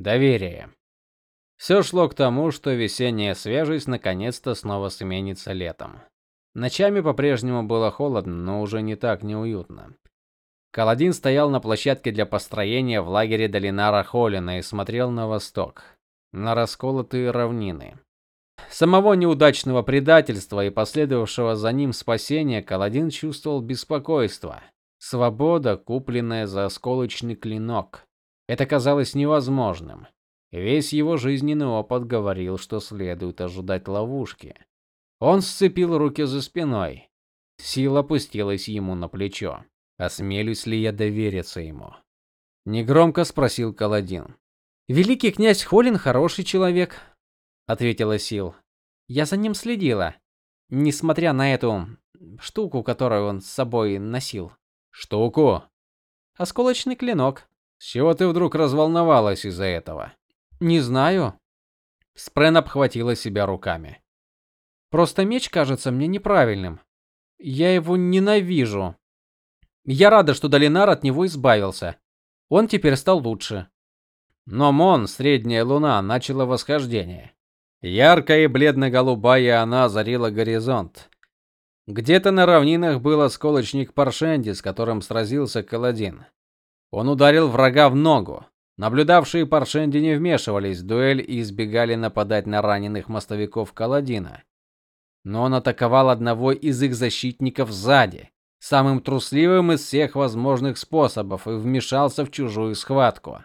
Доверие. Все шло к тому, что весенняя свежесть наконец-то снова сменится летом. Ночами по-прежнему было холодно, но уже не так неуютно. Каладин стоял на площадке для построения в лагере Долинара Холлина и смотрел на восток, на расколотые равнины. Самого неудачного предательства и последовавшего за ним спасения Каладин чувствовал беспокойство. Свобода, купленная за осколочный клинок. Это казалось невозможным. Весь его жизненный опыт говорил, что следует ожидать ловушки. Он сцепил руки за спиной. Сила опустилась ему на плечо. Осмелюсь ли я довериться ему? Негромко спросил Каладин. Великий князь Холин хороший человек, ответила Сил. Я за ним следила, несмотря на эту штуку, которую он с собой носил. Штуку? Осколочный клинок. С чего ты вдруг разволновалась из-за этого? Не знаю. Спрен обхватила себя руками. Просто меч кажется мне неправильным. Я его ненавижу. Я рада, что Долинар от него избавился. Он теперь стал лучше. Но Мон, средняя луна, начала восхождение. Яркая и бледно-голубая она озарила горизонт. Где-то на равнинах был осколочник Паршенди, с которым сразился Каладин. Он ударил врага в ногу. Наблюдавшие Паршенди не вмешивались в дуэль и избегали нападать на раненых мостовиков Каладина. Но он атаковал одного из их защитников сзади, самым трусливым из всех возможных способов и вмешался в чужую схватку.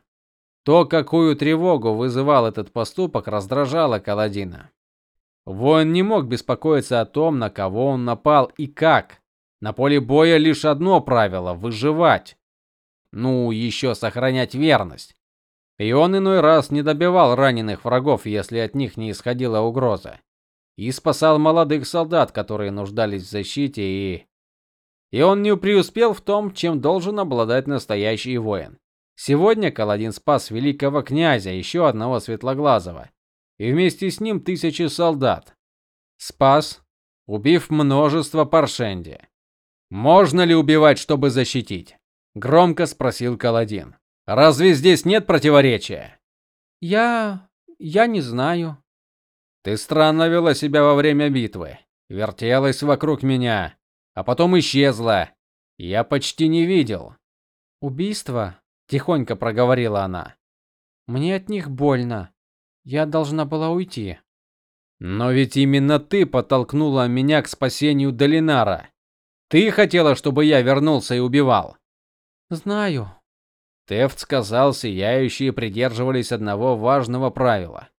То, какую тревогу вызывал этот поступок, раздражало Каладина. Воин не мог беспокоиться о том, на кого он напал и как. На поле боя лишь одно правило выживать. Ну, еще сохранять верность. И он иной раз не добивал раненых врагов, если от них не исходила угроза. И спасал молодых солдат, которые нуждались в защите, и и он не преуспел в том, чем должен обладать настоящий воин. Сегодня Каладин спас великого князя, еще одного светлоглазого, и вместе с ним тысячи солдат. Спас, убив множество паршенди. Можно ли убивать, чтобы защитить? Громко спросил Каладин. Разве здесь нет противоречия? Я я не знаю. Ты странно вела себя во время битвы. Вертелась вокруг меня, а потом исчезла. Я почти не видел. Убийство? тихонько проговорила она. Мне от них больно. Я должна была уйти. Но ведь именно ты подтолкнула меня к спасению Долинара. Ты хотела, чтобы я вернулся и убивал. Знаю. Тефт сказал, сияющие придерживались одного важного правила.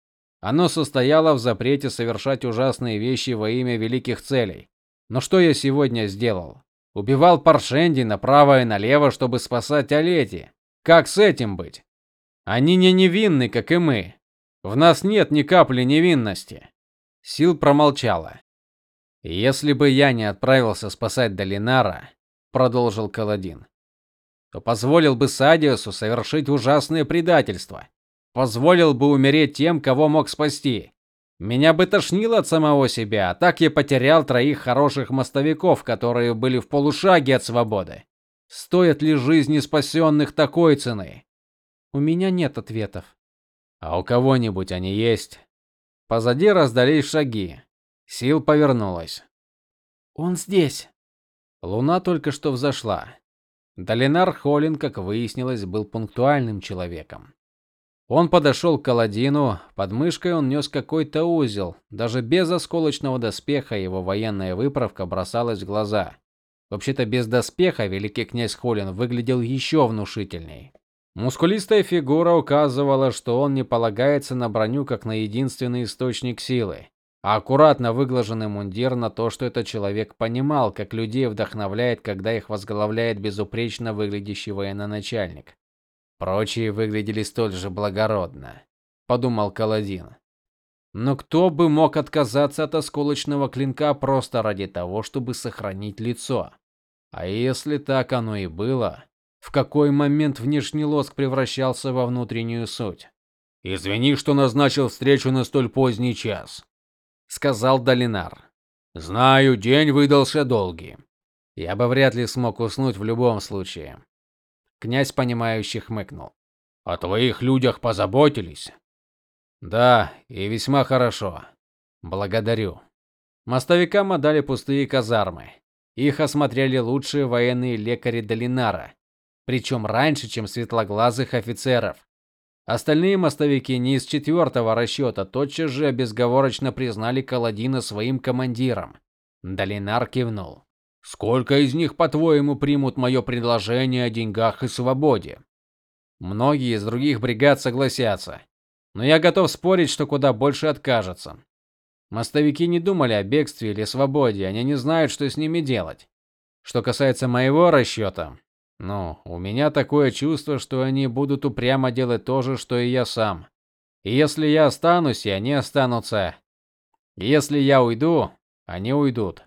Оно состояло в запрете совершать ужасные вещи во имя великих целей. Но что я сегодня сделал? Убивал Паршенди направо и налево, чтобы спасать Олети. Как с этим быть? Они не невинны, как и мы. В нас нет ни капли невинности. Сил промолчала. Если бы я не отправился спасать Долинара, продолжил Каладин, то позволил бы Садиусу совершить ужасное предательство. Позволил бы умереть тем, кого мог спасти. Меня бы тошнило от самого себя, а так я потерял троих хороших мостовиков, которые были в полушаге от свободы. Стоят ли жизни спасенных такой цены? У меня нет ответов. А у кого-нибудь они есть? Позади раздались шаги. Сил повернулась. Он здесь. Луна только что взошла. Долинар Холин, как выяснилось, был пунктуальным человеком. Он подошел к Каладину, под мышкой он нес какой-то узел. Даже без осколочного доспеха его военная выправка бросалась в глаза. Вообще-то без доспеха великий князь Холин выглядел еще внушительней. Мускулистая фигура указывала, что он не полагается на броню как на единственный источник силы, а аккуратно выглаженный мундир на то, что этот человек понимал, как людей вдохновляет, когда их возглавляет безупречно выглядящий военачальник. Прочие выглядели столь же благородно, подумал Каладин. Но кто бы мог отказаться от осколочного клинка просто ради того, чтобы сохранить лицо? А если так оно и было, в какой момент внешний лоск превращался во внутреннюю суть? Извини, что назначил встречу на столь поздний час, сказал Долинар. Знаю, день выдался долгий. Я бы вряд ли смог уснуть в любом случае. Князь понимающе хмыкнул. О твоих людях позаботились? Да, и весьма хорошо. Благодарю. Мостовикам отдали пустые казармы. Их осмотрели лучшие военные лекари Долинара, причем раньше, чем светлоглазых офицеров. Остальные мостовики не из четвертого расчета тотчас же безговорочно признали Каладина своим командиром. Долинар кивнул. Сколько из них, по-твоему, примут мое предложение о деньгах и свободе? Многие из других бригад согласятся, но я готов спорить, что куда больше откажутся. Мостовики не думали о бегстве или свободе, они не знают, что с ними делать. Что касается моего расчета, ну, у меня такое чувство, что они будут упрямо делать то же, что и я сам. И если я останусь, и они останутся. Если я уйду, они уйдут.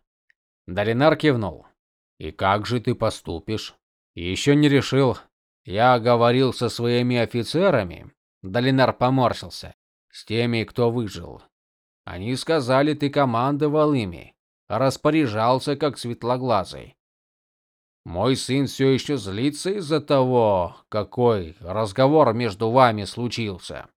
Долинар кивнул. И как же ты поступишь? Еще не решил. Я говорил со своими офицерами. Долинар поморщился. С теми, кто выжил. Они сказали, ты командовал ими, распоряжался как светлоглазый. Мой сын все еще злится из-за того, какой разговор между вами случился.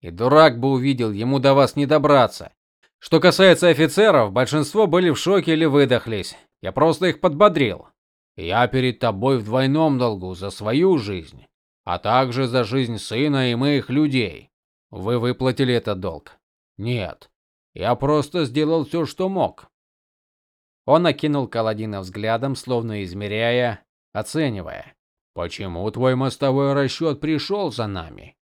И дурак бы увидел, ему до вас не добраться. Что касается офицеров, большинство были в шоке или выдохлись. Я просто их подбодрил. Я перед тобой в двойном долгу за свою жизнь, а также за жизнь сына и моих людей. Вы выплатили этот долг? Нет. Я просто сделал все, что мог. Он окинул Каладина взглядом, словно измеряя, оценивая. Почему твой мостовой расчет пришел за нами?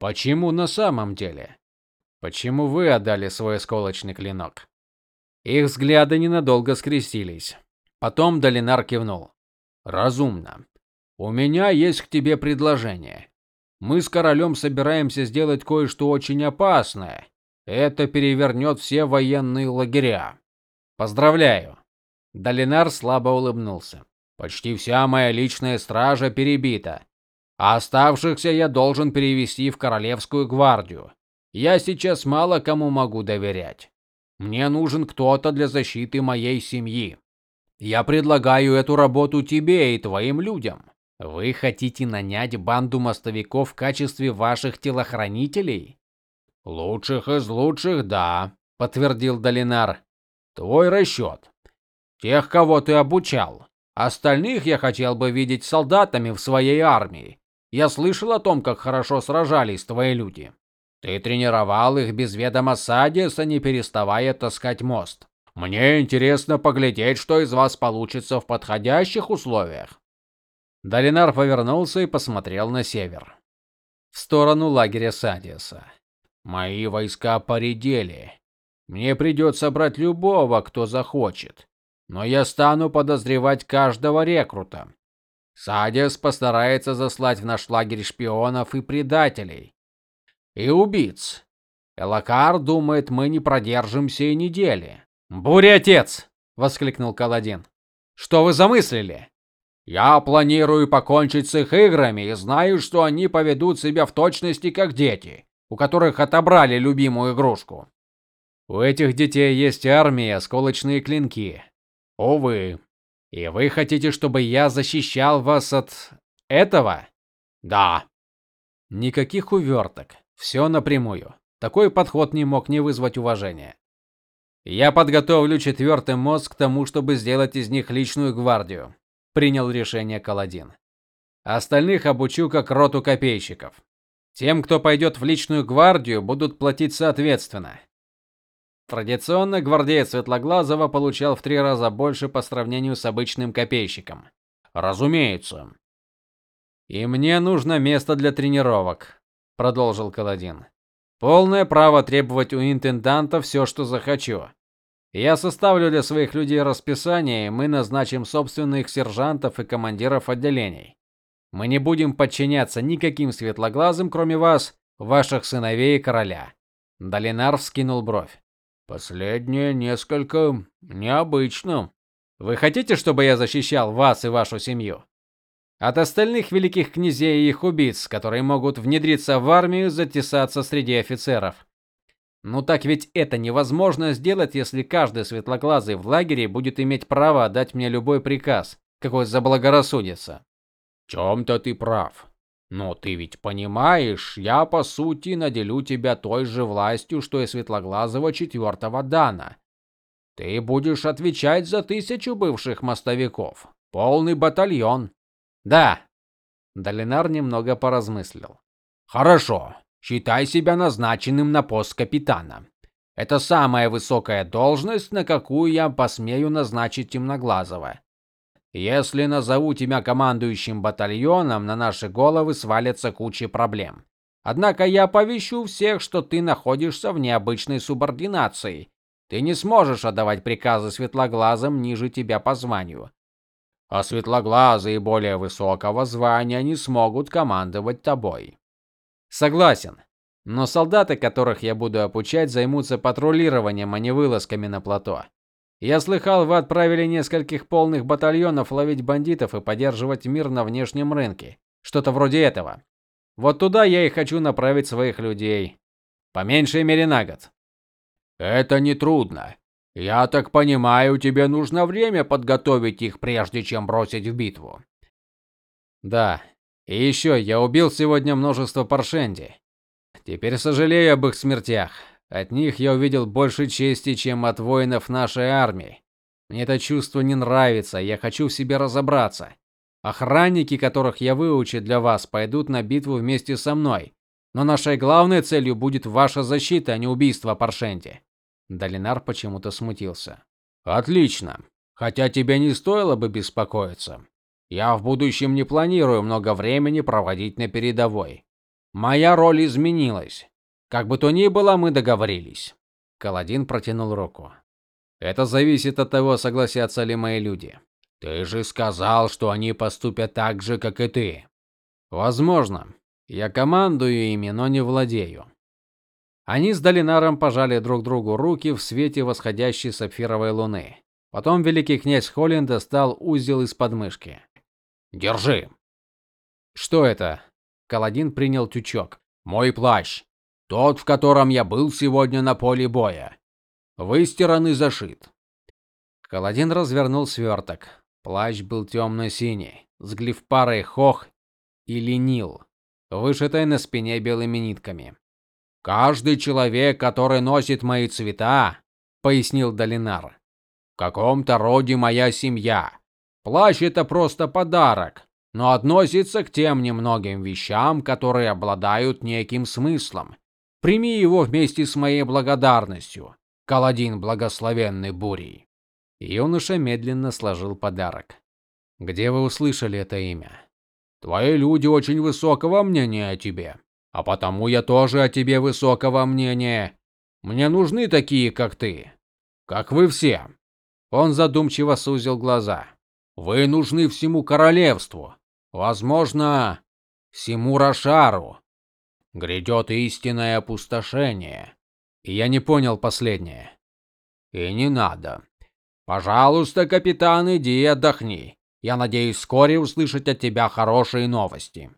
Почему на самом деле? Почему вы отдали свой сколочный клинок? Их взгляды ненадолго скрестились. Потом Долинар кивнул. Разумно. У меня есть к тебе предложение. Мы с королем собираемся сделать кое-что очень опасное, это перевернет все военные лагеря. Поздравляю. Долинар слабо улыбнулся. Почти вся моя личная стража перебита, а оставшихся я должен перевести в королевскую гвардию. Я сейчас мало кому могу доверять. Мне нужен кто-то для защиты моей семьи. Я предлагаю эту работу тебе и твоим людям. Вы хотите нанять банду мостовиков в качестве ваших телохранителей? Лучших из лучших, да, подтвердил Долинар. Твой расчет. Тех, кого ты обучал. Остальных я хотел бы видеть солдатами в своей армии. Я слышал о том, как хорошо сражались твои люди. Ты тренировал их без ведома Садиса, не переставая таскать мост. Мне интересно поглядеть, что из вас получится в подходящих условиях. Долинар повернулся и посмотрел на север, в сторону лагеря Садиса. Мои войска поредели. Мне придется брать любого, кто захочет. Но я стану подозревать каждого рекрута. Садис постарается заслать в наш лагерь шпионов и предателей. И убийц. Элакар думает, мы не продержимся и недели. "Буря, отец!" воскликнул Каладин. "Что вы замыслили?" "Я планирую покончить с их играми и знаю, что они поведут себя в точности как дети у которых отобрали любимую игрушку. У этих детей есть армия, осколочные клинки. Увы. И вы хотите, чтобы я защищал вас от этого? Да. Никаких уверток. Все напрямую. Такой подход не мог не вызвать уважения. Я подготовлю четвертый мозг к тому, чтобы сделать из них личную гвардию, принял решение Каладин. Остальных обучу как роту копейщиков. Тем, кто пойдет в личную гвардию, будут платить соответственно. Традиционно гвардеец Светлоглазого получал в три раза больше по сравнению с обычным копейщиком. Разумеется. И мне нужно место для тренировок, продолжил Каладин. Полное право требовать у интенданта все, что захочу. Я составлю для своих людей расписание, и мы назначим собственных сержантов и командиров отделений. Мы не будем подчиняться никаким светлоглазым, кроме вас, ваших сыновей и короля. Долинар вскинул бровь. Последнее несколько необычно. Вы хотите, чтобы я защищал вас и вашу семью? От остальных великих князей и их убийц, которые могут внедриться в армию и затесаться среди офицеров. Ну так ведь это невозможно сделать, если каждый светлоглазый в лагере будет иметь право дать мне любой приказ, какой заблагорассудится чем-то ты прав. Но ты ведь понимаешь, я по сути наделю тебя той же властью, что и Светлоглазого четвертого дана. Ты будешь отвечать за тысячу бывших мостовиков, полный батальон. Да. Долинар немного поразмыслил. Хорошо. Считай себя назначенным на пост капитана. Это самая высокая должность, на какую я посмею назначить Темноглазого. Если назову тебя командующим батальоном, на наши головы свалится куча проблем. Однако я оповещу всех, что ты находишься в необычной субординации. Ты не сможешь отдавать приказы светлоглазым ниже тебя по званию. А светлоглазые более высокого звания не смогут командовать тобой. Согласен. Но солдаты, которых я буду обучать, займутся патрулированием, а не вылазками на плато. Я слыхал, вы отправили нескольких полных батальонов ловить бандитов и поддерживать мир на внешнем рынке. Что-то вроде этого. Вот туда я и хочу направить своих людей. По меньшей мере на год. Это не трудно. Я так понимаю, тебе нужно время подготовить их, прежде чем бросить в битву. Да. И еще я убил сегодня множество паршенди. Теперь сожалею об их смертях. От них я увидел больше чести, чем от воинов нашей армии. Мне это чувство не нравится, я хочу в себе разобраться. Охранники, которых я выучу для вас, пойдут на битву вместе со мной. Но нашей главной целью будет ваша защита, а не убийство Паршенти. Долинар почему-то смутился. Отлично. Хотя тебе не стоило бы беспокоиться. Я в будущем не планирую много времени проводить на передовой. Моя роль изменилась. Как бы то ни было, мы договорились. Каладин протянул руку. Это зависит от того, согласятся ли мои люди. Ты же сказал, что они поступят так же, как и ты. Возможно. Я командую ими, но не владею. Они с Долинаром пожали друг другу руки в свете восходящей сапфировой луны. Потом великий князь Холлин достал узел из подмышки. Держи. Что это? Каладин принял тючок. Мой плащ. Тот, в котором я был сегодня на поле боя. Выстиран и зашит. Каладин развернул сверток. Плащ был темно-синий, с глифпарой хох и ленил, вышитой на спине белыми нитками. Каждый человек, который носит мои цвета, пояснил Долинар. В каком-то роде моя семья. Плащ это просто подарок, но относится к тем немногим вещам, которые обладают неким смыслом. Прими его вместе с моей благодарностью, Каладин благословенный бурей. Юноша медленно сложил подарок. Где вы услышали это имя? Твои люди очень высокого мнения о тебе, а потому я тоже о тебе высокого мнения. Мне нужны такие, как ты, как вы все. Он задумчиво сузил глаза. Вы нужны всему королевству, возможно, всему Рошару. Грядет истинное опустошение. Я не понял последнее. И не надо. Пожалуйста, капитан, иди и отдохни. Я надеюсь вскоре услышать от тебя хорошие новости.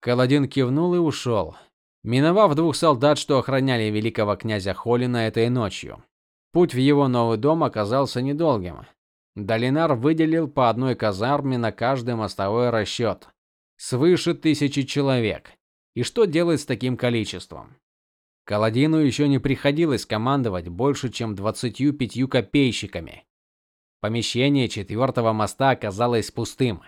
Каладин кивнул и ушел, миновав двух солдат, что охраняли великого князя Холина этой ночью. Путь в его новый дом оказался недолгим. Долинар выделил по одной казарме на каждый мостовой расчет. Свыше тысячи человек. И что делать с таким количеством? Каладину еще не приходилось командовать больше, чем 25 копейщиками. Помещение четвертого моста оказалось пустым.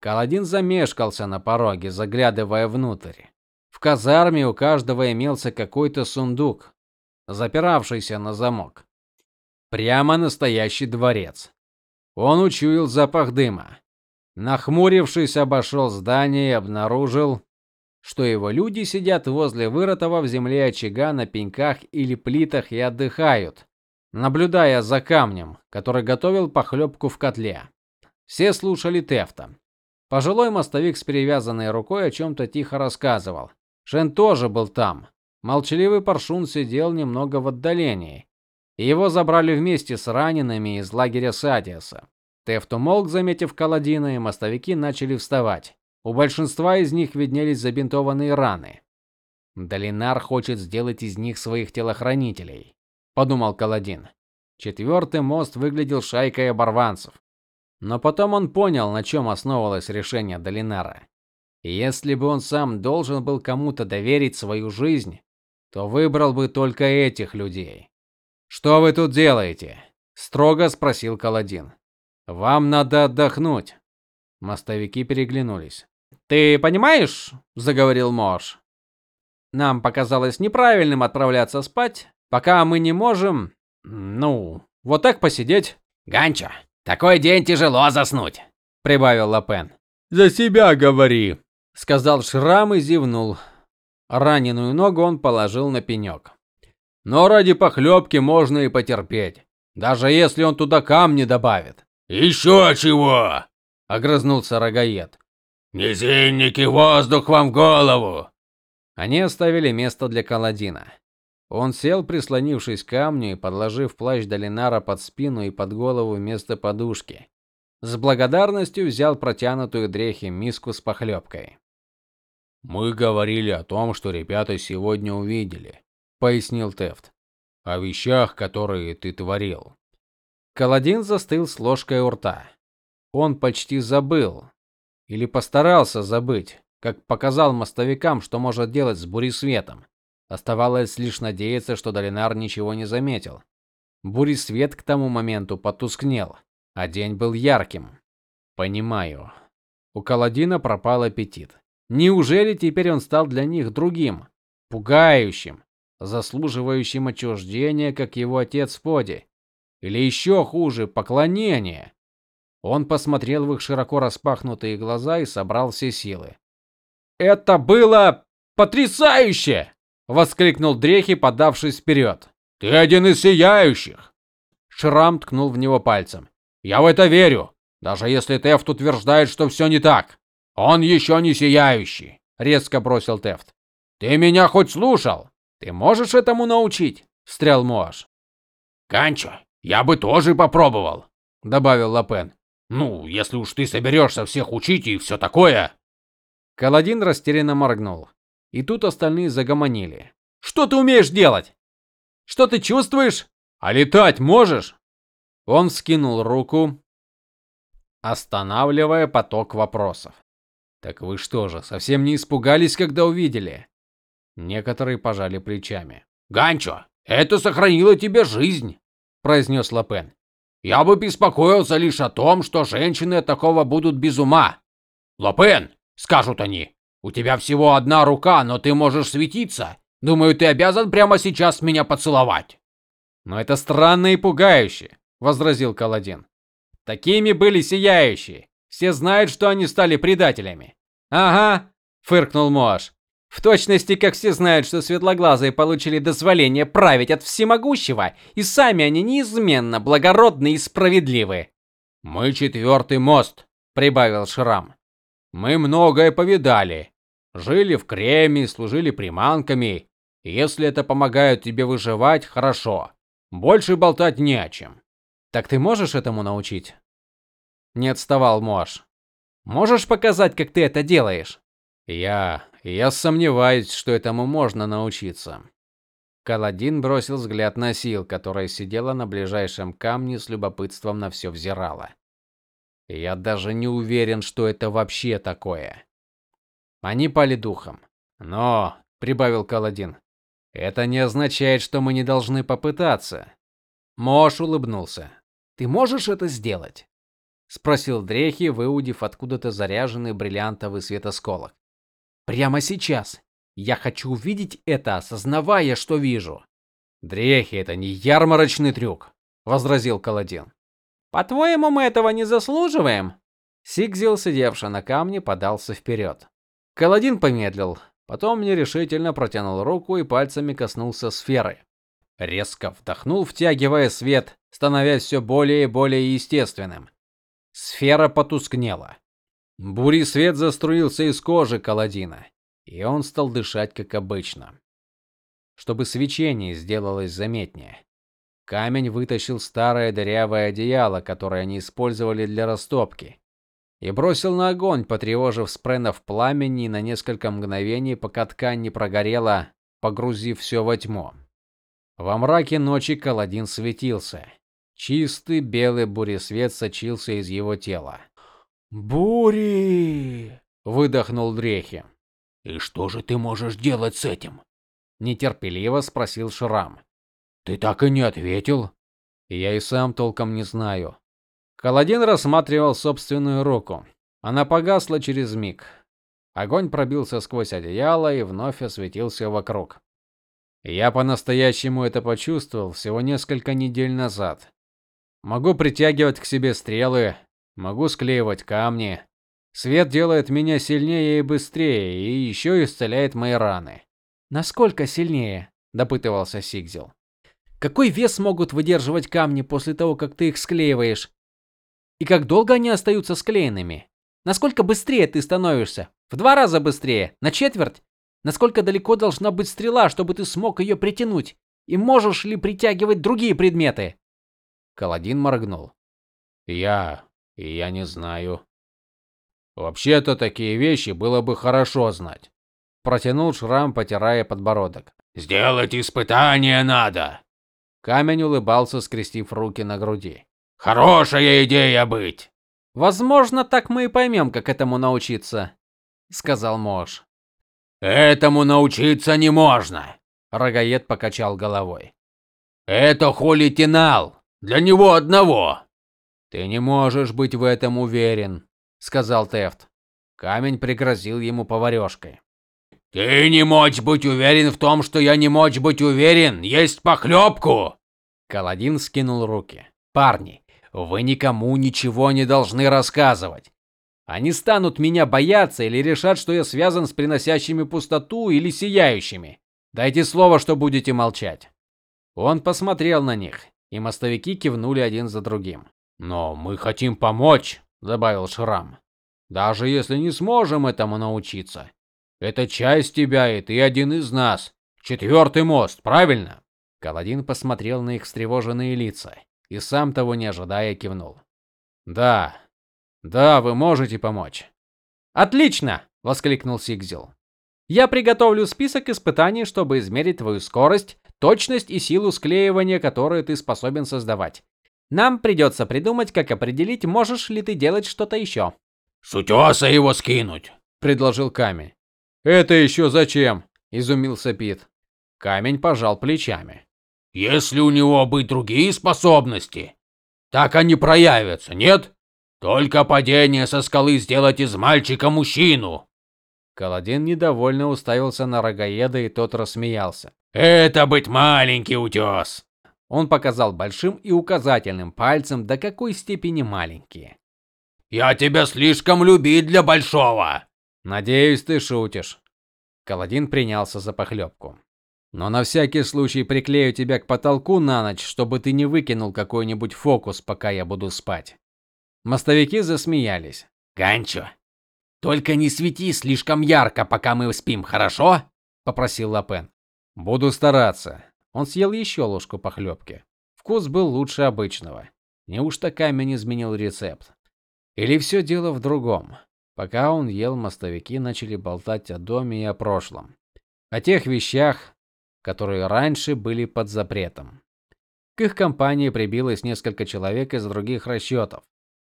Каладин замешкался на пороге, заглядывая внутрь. В казарме у каждого имелся какой-то сундук, запиравшийся на замок. Прямо настоящий дворец. Он учуял запах дыма. Нахмурившись, обошел здание и обнаружил, что его люди сидят возле вырытого в земле очага на пеньках или плитах и отдыхают, наблюдая за камнем, который готовил похлебку в котле. Все слушали Тефта. Пожилой мостовик с перевязанной рукой о чем то тихо рассказывал. Шен тоже был там. Молчаливый паршун сидел немного в отдалении. Его забрали вместе с ранеными из лагеря Садиаса. Тефт умолк, заметив Каладина, и мостовики начали вставать. У большинства из них виднелись забинтованные раны. Долинар хочет сделать из них своих телохранителей, подумал Каладин. Четвертый мост выглядел шайкой оборванцев. Но потом он понял, на чем основывалось решение Долинара. Если бы он сам должен был кому-то доверить свою жизнь, то выбрал бы только этих людей. Что вы тут делаете? строго спросил Каладин. Вам надо отдохнуть. Мостовики переглянулись. Ты понимаешь, заговорил Мош. Нам показалось неправильным отправляться спать, пока мы не можем, ну, вот так посидеть. Ганчо, такой день тяжело заснуть, прибавил Лапен. За себя говори, сказал Шрам и зевнул. Раненую ногу он положил на пенек. Но ради похлебки можно и потерпеть, даже если он туда камни добавит. «Еще чего? огрызнулся рогаед. Низинники, воздух вам в голову. Они оставили место для Каладина. Он сел, прислонившись к камню и подложив плащ Долинара под спину и под голову вместо подушки. С благодарностью взял протянутую дрехи миску с похлебкой. Мы говорили о том, что ребята сегодня увидели, пояснил Тефт. О вещах, которые ты творил. Каладин застыл с ложкой у рта. Он почти забыл или постарался забыть, как показал мостовикам, что может делать с буресветом. Оставалось лишь надеяться, что Долинар ничего не заметил. Буресвет к тому моменту потускнел, а день был ярким. Понимаю. У Каладина пропал аппетит. Неужели теперь он стал для них другим, пугающим, заслуживающим отчуждения, как его отец Фоди? Или еще хуже, поклонения? Он посмотрел в их широко распахнутые глаза и собрал все силы. Это было потрясающе, воскликнул Дрехи, подавшись вперед. Ты один из сияющих. Шрам ткнул в него пальцем. Я в это верю, даже если Тефт утверждает, что все не так. Он еще не сияющий, резко бросил Тефт. Ты меня хоть слушал? Ты можешь этому научить? встрял Моаш. Канчо, я бы тоже попробовал, добавил Лапен. Ну, если уж ты соберешься всех учить и все такое. Каладин растерянно моргнул. И тут остальные загомонили. Что ты умеешь делать? Что ты чувствуешь? А летать можешь? Он вскинул руку, останавливая поток вопросов. Так вы что же, совсем не испугались, когда увидели? Некоторые пожали плечами. Ганчо, это сохранило тебе жизнь, произнес Лапен. Я бы беспокоился лишь о том, что женщины от такого будут без ума. Лапен, скажут они. У тебя всего одна рука, но ты можешь светиться. Думаю, ты обязан прямо сейчас меня поцеловать. Но это странно и пугающе, возразил Каладин. Такими были сияющие. Все знают, что они стали предателями. Ага, фыркнул Моаш. В точности, как все знают, что светлоглазые получили дозволение править от всемогущего, и сами они неизменно благородны и справедливы. Мы четвертый мост, прибавил Шрам. Мы многое повидали. Жили в Креме, служили приманками. Если это помогает тебе выживать, хорошо. Больше болтать не о чем. Так ты можешь этому научить? Не отставал Мош. Можешь показать, как ты это делаешь? Я, я сомневаюсь, что этому можно научиться. Каладин бросил взгляд на Сил, которая сидела на ближайшем камне с любопытством на все взирала. Я даже не уверен, что это вообще такое. Они пали духом. Но, прибавил Каладин, это не означает, что мы не должны попытаться. Мош улыбнулся. Ты можешь это сделать? спросил Дрехи, выудив откуда-то заряженный бриллиантовый светосколок. Прямо сейчас. Я хочу увидеть это, осознавая, что вижу. Дрехи это не ярмарочный трюк, возразил Каладин. По-твоему, мы этого не заслуживаем? Сигзил, сидевший на камне, подался вперед. Каладин помедлил, потом нерешительно протянул руку и пальцами коснулся сферы. Резко вдохнул, втягивая свет, становясь все более и более естественным. Сфера потускнела. Бури свет заструился из кожи Каладина, и он стал дышать как обычно. Чтобы свечение сделалось заметнее. Камень вытащил старое дырявое одеяло, которое они использовали для растопки, и бросил на огонь, потревожив спренов пламени на несколько мгновений, пока ткань не прогорела, погрузив все во тьму. Во мраке ночи Каладин светился. Чистый белый буресвет сочился из его тела. "Бури!" выдохнул Дрехи. И что же ты можешь делать с этим? нетерпеливо спросил Шрам. Ты так и не ответил. Я и сам толком не знаю. Каладин рассматривал собственную руку. Она погасла через миг. Огонь пробился сквозь одеяло и вновь осветился вокруг. Я по-настоящему это почувствовал всего несколько недель назад. Могу притягивать к себе стрелы, могу склеивать камни. Свет делает меня сильнее и быстрее, и еще исцеляет мои раны. Насколько сильнее? допытывался Сигзил. Какой вес могут выдерживать камни после того, как ты их склеиваешь? И как долго они остаются склеенными? Насколько быстрее ты становишься? В два раза быстрее? На четверть? Насколько далеко должна быть стрела, чтобы ты смог ее притянуть? И можешь ли притягивать другие предметы? Каладин моргнул. Я, я не знаю. Вообще-то такие вещи было бы хорошо знать. Протянул Шрам, потирая подбородок. Сделать испытание надо. Камень улыбался, скрестив руки на груди. Хорошая идея быть. Возможно, так мы и поймем, как этому научиться, сказал Мош. Этому научиться не можно, Рогаед покачал головой. Это холитинал, для него одного. Ты не можешь быть в этом уверен, сказал Тефт. Камень пригрозил ему поварёшкой. Ты не можешь быть уверен в том, что я не мочь быть уверен, есть похлебку!» Каладин скинул руки. Парни, вы никому ничего не должны рассказывать. Они станут меня бояться или решат, что я связан с приносящими пустоту или сияющими. Дайте слово, что будете молчать. Он посмотрел на них, и мостовики кивнули один за другим. Но мы хотим помочь, добавил Шрам. Даже если не сможем этому научиться. Это часть тебя, и ты один из нас. Четвертый мост, правильно? Каладин посмотрел на их встревоженные лица и сам того не ожидая кивнул. Да, да, вы можете помочь. Отлично, воскликнул Сигзил. Я приготовлю список испытаний, чтобы измерить твою скорость, точность и силу склеивания, которую ты способен создавать. Нам придется придумать, как определить, можешь ли ты делать что-то еще. С утеса его скинуть, предложил Камень. Это еще зачем? изумился Пит. Камень пожал плечами. Если у него быть другие способности, так они проявятся, нет? Только падение со скалы сделать из мальчика мужчину. Каладин недовольно уставился на Рогаеда, и тот рассмеялся. Это быть маленький утес!» Он показал большим и указательным пальцем, до какой степени маленькие. Я тебя слишком любить для большого. Надеюсь, ты шутишь. Каладин принялся за похлебку. Но на всякий случай приклею тебя к потолку на ночь, чтобы ты не выкинул какой-нибудь фокус, пока я буду спать. Мостовики засмеялись. Ганчо, только не свети слишком ярко, пока мы спим, хорошо? попросил Лапен. Буду стараться. Он съел еще ложку похлебки. Вкус был лучше обычного. Неужто камень изменил рецепт? Или все дело в другом? Пока он ел, мостовики начали болтать о доме и о прошлом, о тех вещах, которые раньше были под запретом. К их компании прибилось несколько человек из других расчетов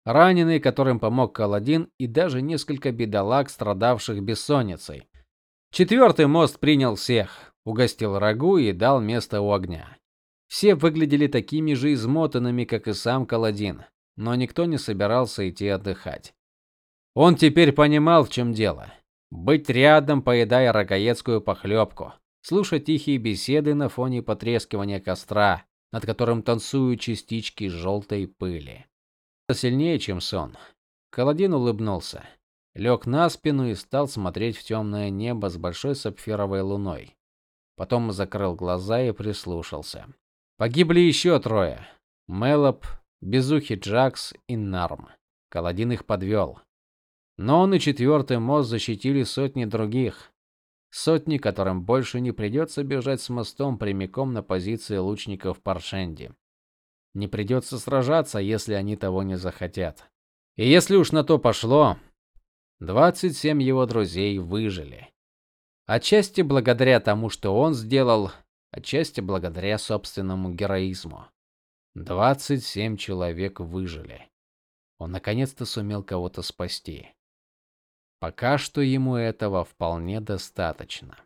раненые, которым помог Каладин, и даже несколько бедолаг, страдавших бессонницей. Четвертый мост принял всех, угостил рагу и дал место у огня. Все выглядели такими же измотанными, как и сам Каладин, но никто не собирался идти отдыхать. Он теперь понимал, в чем дело. Быть рядом, поедая рогаецкую похлебку, слушать тихие беседы на фоне потрескивания костра, над которым танцуют частички желтой пыли сильнее, чем сон. Каладин улыбнулся, лег на спину и стал смотреть в темное небо с большой сапфировой луной. Потом закрыл глаза и прислушался. Погибли еще трое: Мелоп, Безухий Джакс и Нарм. Каладин их подвел. Но он и четвертый мост защитили сотни других. Сотни, которым больше не придется бежать с мостом прямиком на позиции лучников Паршенди. Не придется сражаться, если они того не захотят. И если уж на то пошло, 27 его друзей выжили. Отчасти благодаря тому, что он сделал, отчасти благодаря собственному героизму. 27 человек выжили. Он наконец-то сумел кого-то спасти. Пока что ему этого вполне достаточно.